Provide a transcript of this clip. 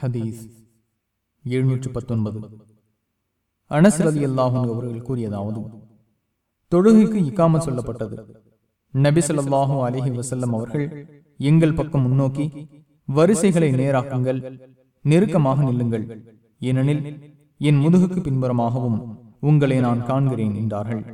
ஹதீஸ் எழுநூற்று பத்தொன்பது அனஸ் ரதி அல்லாஹும் அவர்கள் கூறியதாவது தொழுகைக்கு இக்காம சொல்லப்பட்டது. நபி ஸல்லல்லாஹு அலைஹி அவர்கள் எங்கள் பக்கம் முன்னோக்கி வரிசைகளை நேராக்குங்கள் நெருக்கமாக நில்லுங்கள். ஏனெனில் என் முதுகுக்கு பின்புறமாகவும் உங்களை நான் காண்கிறேன் என்றார்கள்.